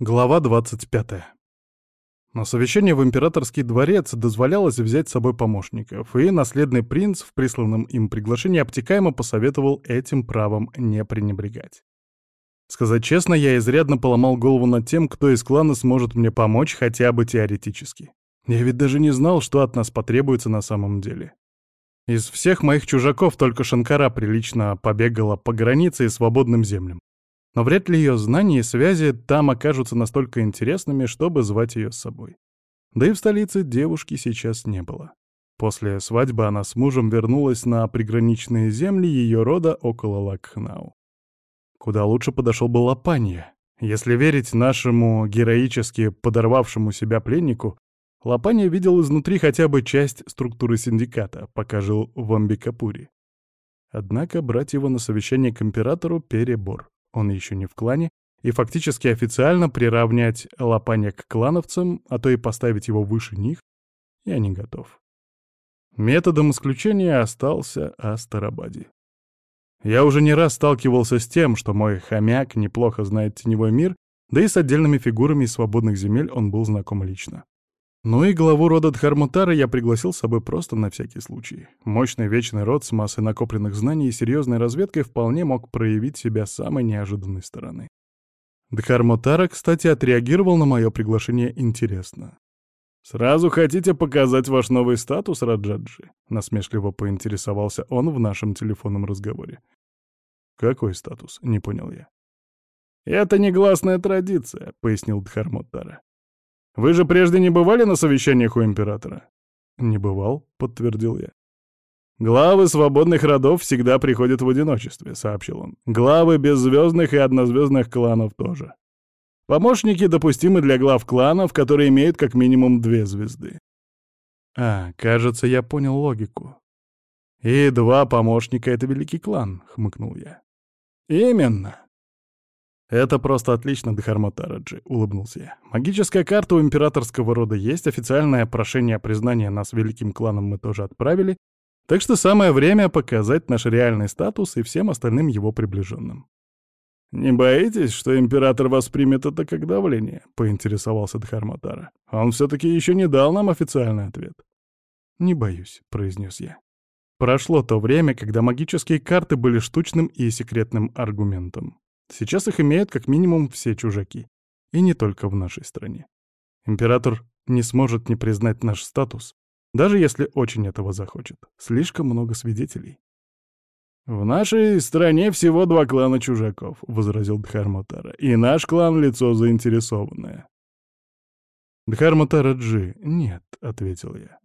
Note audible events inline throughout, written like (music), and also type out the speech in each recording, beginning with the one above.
Глава 25. На совещание в императорский дворец дозволялось взять с собой помощников, и наследный принц в присланном им приглашении обтекаемо посоветовал этим правом не пренебрегать. Сказать честно, я изрядно поломал голову над тем, кто из клана сможет мне помочь хотя бы теоретически. Я ведь даже не знал, что от нас потребуется на самом деле. Из всех моих чужаков только Шанкара прилично побегала по границе и свободным землям. Но вряд ли ее знания и связи там окажутся настолько интересными, чтобы звать ее с собой. Да и в столице девушки сейчас не было. После свадьбы она с мужем вернулась на приграничные земли ее рода около Лакхнау. Куда лучше подошел бы Лапанья. Если верить нашему героически подорвавшему себя пленнику, Лапанья видел изнутри хотя бы часть структуры синдиката, пока жил в Амбикапуре. Однако брать его на совещание к императору — перебор он еще не в клане, и фактически официально приравнять Лопаня к клановцам, а то и поставить его выше них, я не готов. Методом исключения остался Астарабаде. Я уже не раз сталкивался с тем, что мой хомяк неплохо знает теневой мир, да и с отдельными фигурами из свободных земель он был знаком лично. Ну и главу рода Дхармутара я пригласил с собой просто на всякий случай. Мощный вечный род с массой накопленных знаний и серьезной разведкой вполне мог проявить себя с самой неожиданной стороны. Дхармутара, кстати, отреагировал на мое приглашение интересно. «Сразу хотите показать ваш новый статус, Раджаджи?» — насмешливо поинтересовался он в нашем телефонном разговоре. «Какой статус?» — не понял я. «Это негласная традиция», — пояснил Дхармутара. Вы же прежде не бывали на совещаниях у императора?» «Не бывал», — подтвердил я. «Главы свободных родов всегда приходят в одиночестве», — сообщил он. «Главы беззвездных и однозвездных кланов тоже. Помощники допустимы для глав кланов, которые имеют как минимум две звезды». «А, кажется, я понял логику». «И два помощника — это великий клан», — хмыкнул я. «Именно. «Это просто отлично, Дхарматараджи», — улыбнулся я. «Магическая карта у императорского рода есть, официальное прошение о признании нас великим кланом мы тоже отправили, так что самое время показать наш реальный статус и всем остальным его приближенным». «Не боитесь, что император воспримет это как давление?» — поинтересовался Дхарматара. «Он все-таки еще не дал нам официальный ответ». «Не боюсь», — произнес я. Прошло то время, когда магические карты были штучным и секретным аргументом. Сейчас их имеют как минимум все чужаки. И не только в нашей стране. Император не сможет не признать наш статус, даже если очень этого захочет. Слишком много свидетелей. «В нашей стране всего два клана чужаков», — возразил Дхарматара. «И наш клан — лицо заинтересованное». «Дхарматара Джи, нет», — ответил я.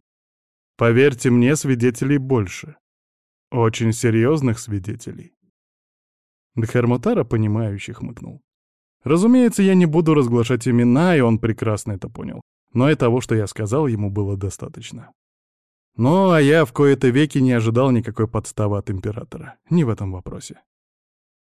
«Поверьте мне, свидетелей больше. Очень серьезных свидетелей. Дхарматара, понимающе хмыкнул. Разумеется, я не буду разглашать имена, и он прекрасно это понял. Но и того, что я сказал, ему было достаточно. Ну, а я в кои-то веки не ожидал никакой подставы от императора. Не в этом вопросе.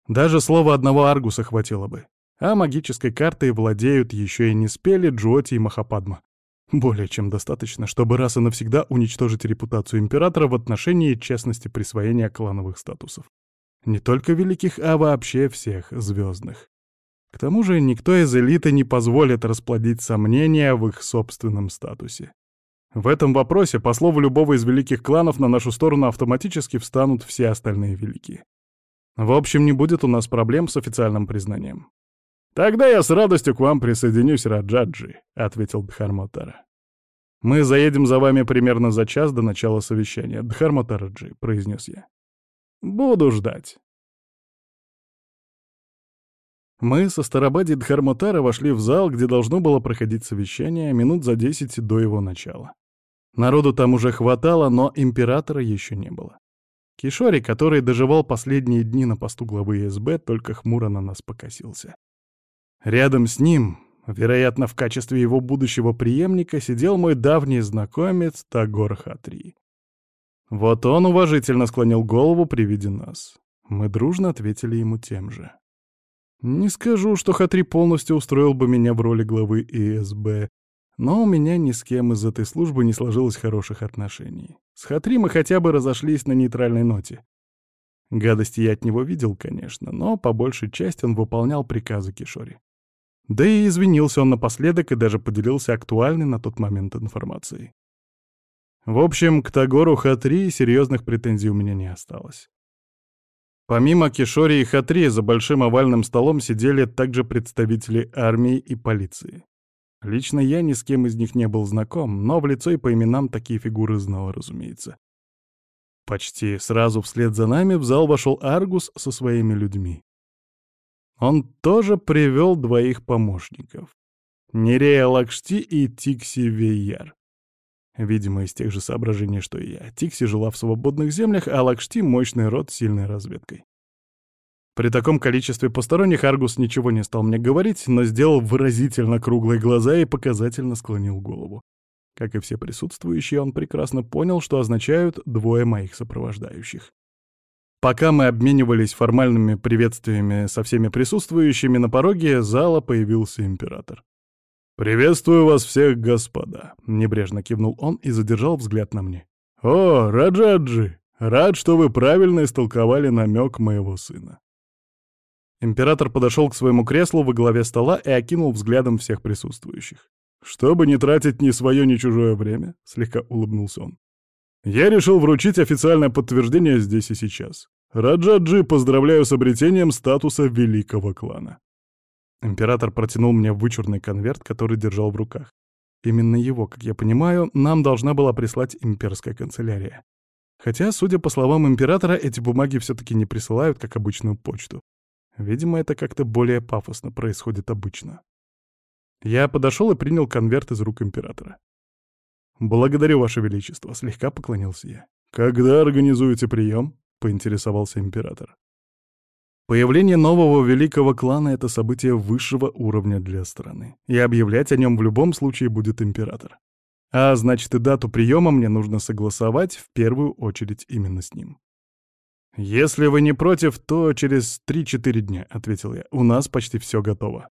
Даже слова одного Аргуса хватило бы. А магической картой владеют еще и не Джоти и Махападма. Более чем достаточно, чтобы раз и навсегда уничтожить репутацию императора в отношении честности присвоения клановых статусов. Не только великих, а вообще всех звездных. К тому же никто из элиты не позволит расплодить сомнения в их собственном статусе. В этом вопросе, по слову любого из великих кланов, на нашу сторону автоматически встанут все остальные великие. В общем, не будет у нас проблем с официальным признанием. «Тогда я с радостью к вам присоединюсь, Раджаджи», — ответил Дхарматара. «Мы заедем за вами примерно за час до начала совещания, Дхарматараджи», — произнес я. Буду ждать. Мы со Старобади Дхармутара вошли в зал, где должно было проходить совещание минут за десять до его начала. Народу там уже хватало, но императора еще не было. Кишори, который доживал последние дни на посту главы СБ, только хмуро на нас покосился. Рядом с ним, вероятно, в качестве его будущего преемника, сидел мой давний знакомец Тагор Хатри. Вот он уважительно склонил голову при виде нас. Мы дружно ответили ему тем же. Не скажу, что Хатри полностью устроил бы меня в роли главы ИСБ, но у меня ни с кем из этой службы не сложилось хороших отношений. С Хатри мы хотя бы разошлись на нейтральной ноте. Гадости я от него видел, конечно, но по большей части он выполнял приказы Кишори. Да и извинился он напоследок и даже поделился актуальной на тот момент информацией. В общем, к Тагору Хатри серьезных претензий у меня не осталось. Помимо Кишори и Хатри, за большим овальным столом сидели также представители армии и полиции. Лично я ни с кем из них не был знаком, но в лицо и по именам такие фигуры знал, разумеется. Почти сразу вслед за нами в зал вошел Аргус со своими людьми. Он тоже привел двоих помощников. Нерея Лакшти и Тикси Вейяр. Видимо, из тех же соображений, что и я. Тикси жила в свободных землях, а Лакшти — мощный род с сильной разведкой. При таком количестве посторонних Аргус ничего не стал мне говорить, но сделал выразительно круглые глаза и показательно склонил голову. Как и все присутствующие, он прекрасно понял, что означают двое моих сопровождающих. Пока мы обменивались формальными приветствиями со всеми присутствующими, на пороге зала появился император. «Приветствую вас всех, господа!» — небрежно кивнул он и задержал взгляд на мне. «О, Раджаджи! Рад, что вы правильно истолковали намек моего сына». Император подошел к своему креслу во главе стола и окинул взглядом всех присутствующих. «Чтобы не тратить ни свое, ни чужое время», — слегка улыбнулся он. «Я решил вручить официальное подтверждение здесь и сейчас. Раджаджи, поздравляю с обретением статуса великого клана». Император протянул мне вычурный конверт, который держал в руках. Именно его, как я понимаю, нам должна была прислать имперская канцелярия. Хотя, судя по словам императора, эти бумаги все-таки не присылают, как обычную почту. Видимо, это как-то более пафосно происходит обычно. Я подошел и принял конверт из рук императора. «Благодарю, Ваше Величество», — слегка поклонился я. «Когда организуете прием?» — поинтересовался император. Появление нового великого клана — это событие высшего уровня для страны, и объявлять о нем в любом случае будет император. А значит, и дату приема мне нужно согласовать в первую очередь именно с ним. «Если вы не против, то через 3-4 дня», — ответил я. «У нас почти все готово».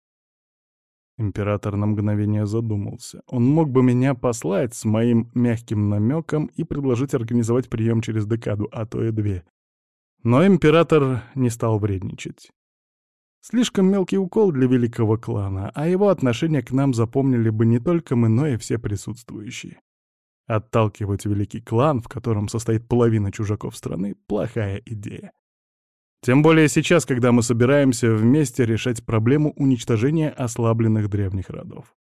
Император на мгновение задумался. Он мог бы меня послать с моим мягким намеком и предложить организовать прием через декаду, а то и две. Но император не стал вредничать. Слишком мелкий укол для великого клана, а его отношение к нам запомнили бы не только мы, но и все присутствующие. Отталкивать великий клан, в котором состоит половина чужаков страны, — плохая идея. Тем более сейчас, когда мы собираемся вместе решать проблему уничтожения ослабленных древних родов.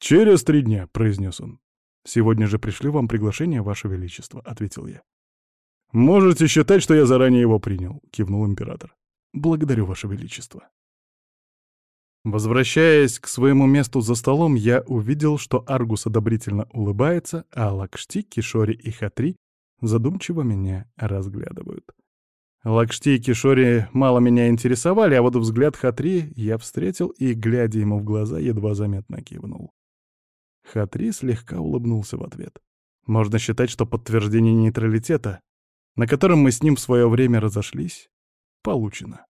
«Через три дня», — произнес он. «Сегодня же пришлю вам приглашение, Ваше Величество», — ответил я. «Можете считать, что я заранее его принял», — кивнул император. «Благодарю, Ваше Величество». Возвращаясь к своему месту за столом, я увидел, что Аргус одобрительно улыбается, а Лакшти, Кишори и Хатри задумчиво меня разглядывают. Лакшти и Кишори мало меня интересовали, а вот взгляд Хатри я встретил и, глядя ему в глаза, едва заметно кивнул. Хатри слегка улыбнулся в ответ. Можно считать, что подтверждение нейтралитета на котором мы с ним в свое время разошлись, получено.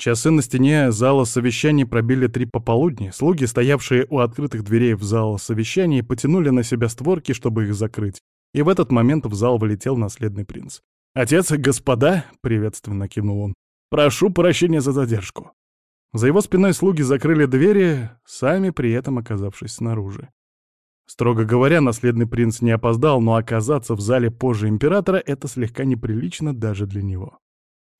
Часы на стене зала совещаний пробили три пополудни. Слуги, стоявшие у открытых дверей в зал совещаний, потянули на себя створки, чтобы их закрыть. И в этот момент в зал вылетел наследный принц. «Отец, господа!» — приветственно кивнул он. «Прошу прощения за задержку». За его спиной слуги закрыли двери, сами при этом оказавшись снаружи. Строго говоря, наследный принц не опоздал, но оказаться в зале позже императора — это слегка неприлично даже для него.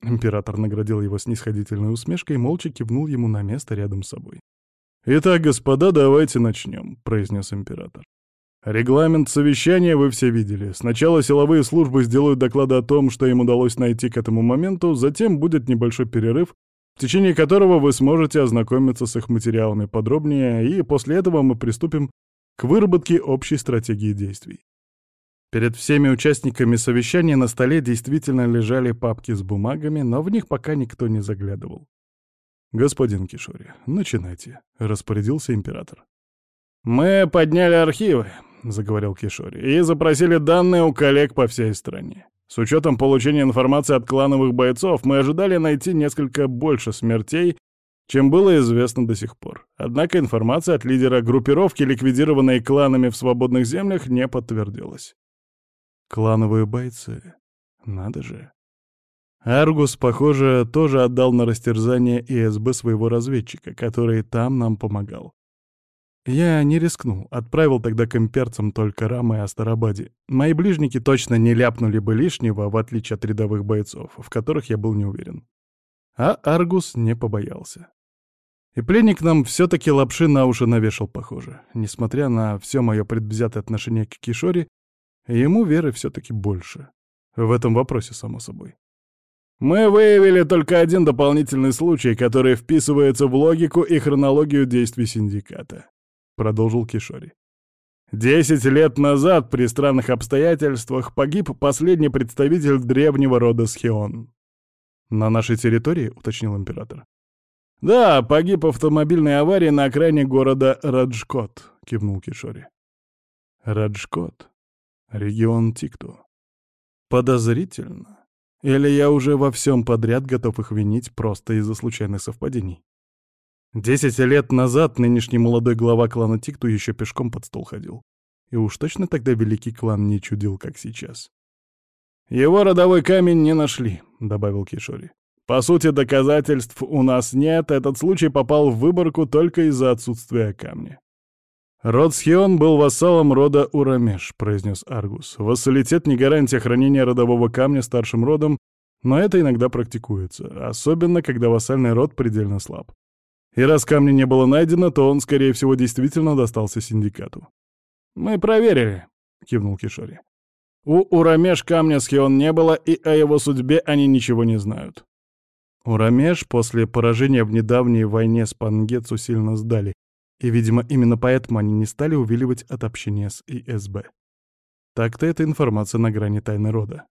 Император наградил его снисходительной усмешкой и молча кивнул ему на место рядом с собой. «Итак, господа, давайте начнем», — произнес император. «Регламент совещания вы все видели. Сначала силовые службы сделают доклады о том, что им удалось найти к этому моменту, затем будет небольшой перерыв, в течение которого вы сможете ознакомиться с их материалами подробнее, и после этого мы приступим к выработке общей стратегии действий. Перед всеми участниками совещания на столе действительно лежали папки с бумагами, но в них пока никто не заглядывал. «Господин Кишори, начинайте», — распорядился император. «Мы подняли архивы», — заговорил Кишори, «и запросили данные у коллег по всей стране. С учетом получения информации от клановых бойцов мы ожидали найти несколько больше смертей чем было известно до сих пор. Однако информация от лидера группировки, ликвидированной кланами в свободных землях, не подтвердилась. Клановые бойцы. Надо же. Аргус, похоже, тоже отдал на растерзание ИСБ своего разведчика, который там нам помогал. Я не рискнул, отправил тогда к имперцам только Рама и Астарабаде. Мои ближники точно не ляпнули бы лишнего, в отличие от рядовых бойцов, в которых я был не уверен. А Аргус не побоялся. И пленник нам все-таки лапши на уши навешал, похоже. Несмотря на все мое предвзятое отношение к Кишоре, ему веры все-таки больше. В этом вопросе, само собой. Мы выявили только один дополнительный случай, который вписывается в логику и хронологию действий синдиката продолжил Кишори. Десять лет назад при странных обстоятельствах погиб последний представитель древнего рода Схион. «На нашей территории?» — уточнил император. «Да, погиб в автомобильной аварии на окраине города Раджкот», — кивнул Кишори. «Раджкот. Регион Тикту. Подозрительно. Или я уже во всем подряд готов их винить просто из-за случайных совпадений?» Десять лет назад нынешний молодой глава клана Тикту еще пешком под стол ходил. И уж точно тогда великий клан не чудил, как сейчас. «Его родовой камень не нашли», — добавил Кишори. «По сути, доказательств у нас нет, этот случай попал в выборку только из-за отсутствия камня». «Род Схион был вассалом рода Урамеш», — произнес Аргус. «Вассалитет не гарантия хранения родового камня старшим родом, но это иногда практикуется, особенно когда вассальный род предельно слаб. И раз камня не было найдено, то он, скорее всего, действительно достался синдикату. «Мы проверили», — кивнул Кишори. «У Урамеш камня с Хион не было, и о его судьбе они ничего не знают». Урамеш после поражения в недавней войне с Пангецу сильно сдали, и, видимо, именно поэтому они не стали увиливать от общения с ИСБ. Так-то эта информация на грани тайны рода.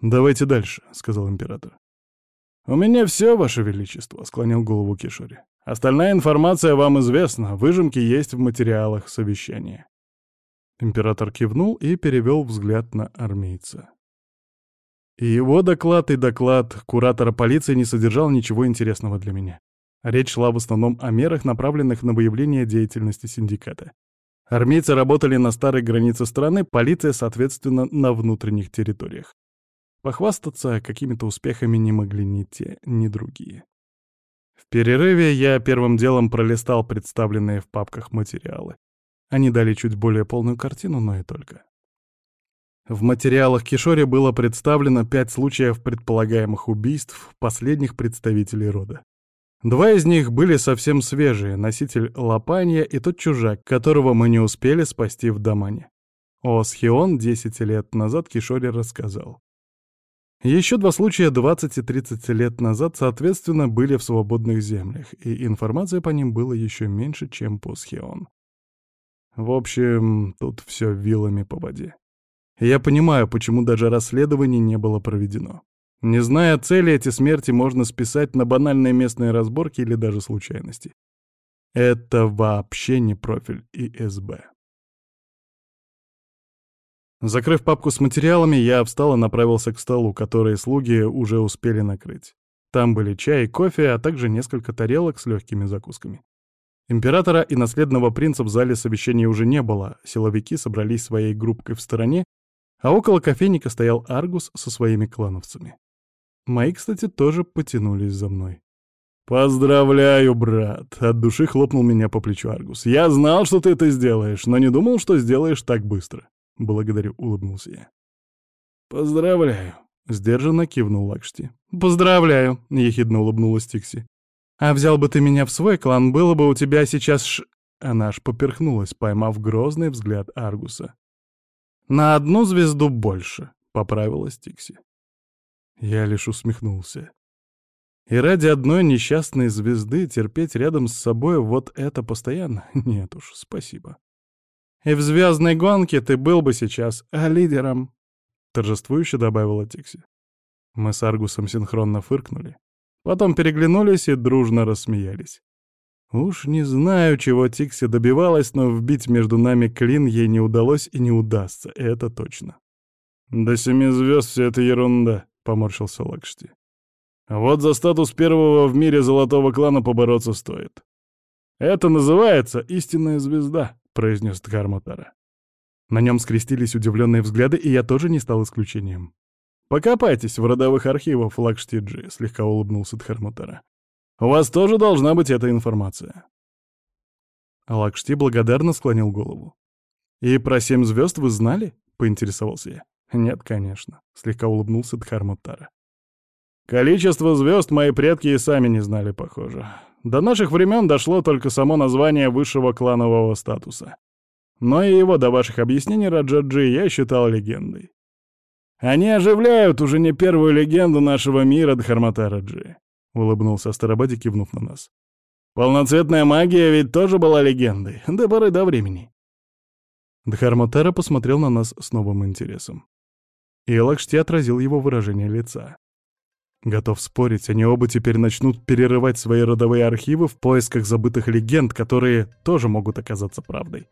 «Давайте дальше», — сказал император. «У меня все, Ваше Величество», — склонил голову Кишори. Остальная информация вам известна, выжимки есть в материалах совещания. Император кивнул и перевел взгляд на армейца. Его доклад и доклад куратора полиции не содержал ничего интересного для меня. Речь шла в основном о мерах, направленных на выявление деятельности синдиката. Армейцы работали на старой границе страны, полиция, соответственно, на внутренних территориях. Похвастаться какими-то успехами не могли ни те, ни другие. В перерыве я первым делом пролистал представленные в папках материалы. Они дали чуть более полную картину, но и только. В материалах Кишори было представлено пять случаев предполагаемых убийств последних представителей рода. Два из них были совсем свежие, носитель Лопанья и тот чужак, которого мы не успели спасти в Дамане. О Схион 10 лет назад Кишори рассказал. Еще два случая 20 и 30 лет назад, соответственно, были в свободных землях, и информации по ним было еще меньше, чем по Схеон. В общем, тут все вилами по воде. Я понимаю, почему даже расследование не было проведено. Не зная цели, эти смерти можно списать на банальные местные разборки или даже случайности. Это вообще не профиль ИСБ. Закрыв папку с материалами, я встал и направился к столу, который слуги уже успели накрыть. Там были чай и кофе, а также несколько тарелок с легкими закусками. Императора и наследного принца в зале совещания уже не было, силовики собрались своей группкой в стороне, а около кофейника стоял Аргус со своими клановцами. Мои, кстати, тоже потянулись за мной. «Поздравляю, брат!» — от души хлопнул меня по плечу Аргус. «Я знал, что ты это сделаешь, но не думал, что сделаешь так быстро». «Благодарю», — улыбнулся я. «Поздравляю», — сдержанно кивнул Лакшти. «Поздравляю», — ехидно улыбнулась Тикси. «А взял бы ты меня в свой клан, было бы у тебя сейчас ш...» Она аж поперхнулась, поймав грозный взгляд Аргуса. «На одну звезду больше», — поправилась Тикси. Я лишь усмехнулся. И ради одной несчастной звезды терпеть рядом с собой вот это постоянно? (laughs) Нет уж, спасибо. И в звездной гонке ты был бы сейчас а лидером», — торжествующе добавила Тикси. Мы с Аргусом синхронно фыркнули. Потом переглянулись и дружно рассмеялись. Уж не знаю, чего Тикси добивалась, но вбить между нами клин ей не удалось и не удастся, это точно. «До семи звезд все это ерунда», — поморщился Лакшти. «Вот за статус первого в мире золотого клана побороться стоит. Это называется истинная звезда» произнес Дхарматара. На нем скрестились удивленные взгляды, и я тоже не стал исключением. Покопайтесь в родовых архивах Лакштиджи, слегка улыбнулся Дхармутара. У вас тоже должна быть эта информация. Лакшти благодарно склонил голову. «И про семь звезд вы знали?» — поинтересовался я. «Нет, конечно», — слегка улыбнулся Дхармутара. «Количество звезд мои предки и сами не знали, похоже. До наших времен дошло только само название высшего кланового статуса. Но и его до ваших объяснений, Раджаджи, я считал легендой. Они оживляют уже не первую легенду нашего мира, Дхарматараджи», — улыбнулся Астарабаде, кивнув на нас. «Полноцветная магия ведь тоже была легендой, до поры до времени». Дхарматара посмотрел на нас с новым интересом. И Лакшти отразил его выражение лица. Готов спорить, они оба теперь начнут перерывать свои родовые архивы в поисках забытых легенд, которые тоже могут оказаться правдой.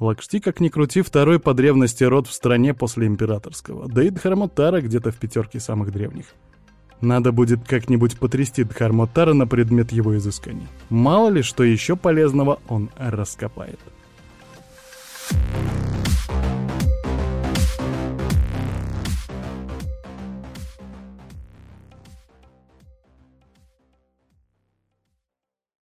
Лакшти, как ни крути, второй по древности род в стране после императорского, да и Дхармотара где-то в пятерке самых древних. Надо будет как-нибудь потрясти Дхармотара на предмет его изысканий. Мало ли, что еще полезного он раскопает. Thank you